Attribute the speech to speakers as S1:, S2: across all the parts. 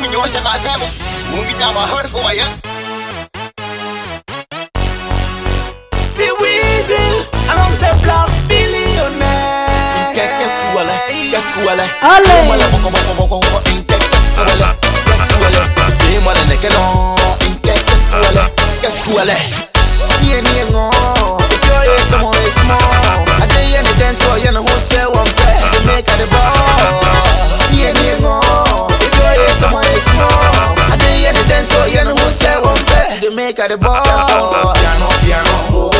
S1: me know say my Sam. Movie down my heart for you.
S2: T Weasel, alongside Black Billionaire.
S1: Kekuale, kekuale.
S3: Ale.
S1: Kekuale, boko boko boko boko. Inte kekuale, kekuale. Demale nekelo. Inte kekuale, kekuale.
S2: Yeah, yeah, no. If you're here tomorrow is small. I day the dance hall, you know who say one. They make a the ball. Make a the ball. Piano, piano. Oh.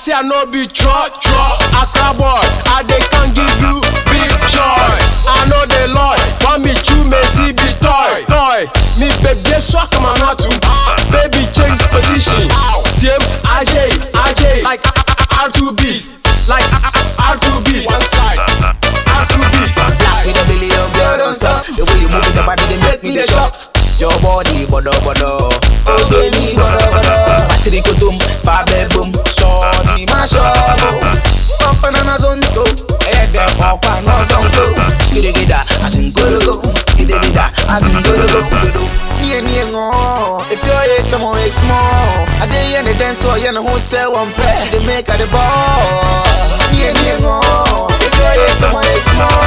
S4: Say I no be truck truck. Accra boy, I dey can give you big joy. I know the Lord, want me chew me see be toy toy. Me baby swag my not to. Baby change position. Team AJ AJ like R2B like
S2: the You know who say one pair They make the ball Niye niye ngo If you're here tomorrow is small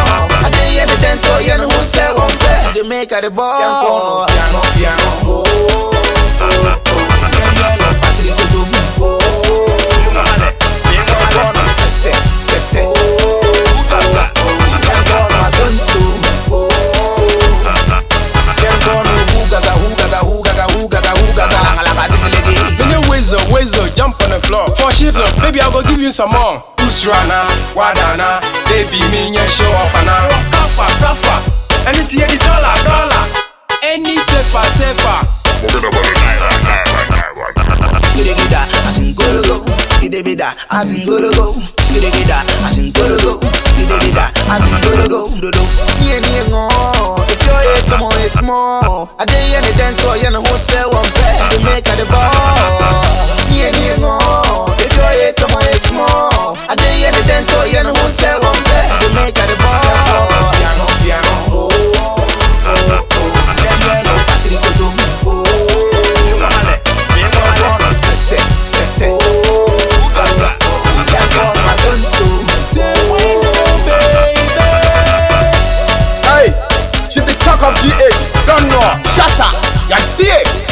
S2: I dey in the dance hall You know who say one pair They make the ball piano Oh oh oh
S4: wizard, wizard, jump on the floor. For shizzle, baby, I go give you some more. Usrana, Wadana, baby, me and show off ana. Rafa, Rafa, anything any dollar, dollar. Any safer, safer.
S2: Skirigida, asingologo, idebida, asingologo, skirigida, asingologo, idebida, asingologo, dodo. Nie nie ngo, if you're here tomorrow is small. I dey in the dance hall, you know who say one pair, they make a the ball.
S5: Of GH, don't know. Up, ya dick.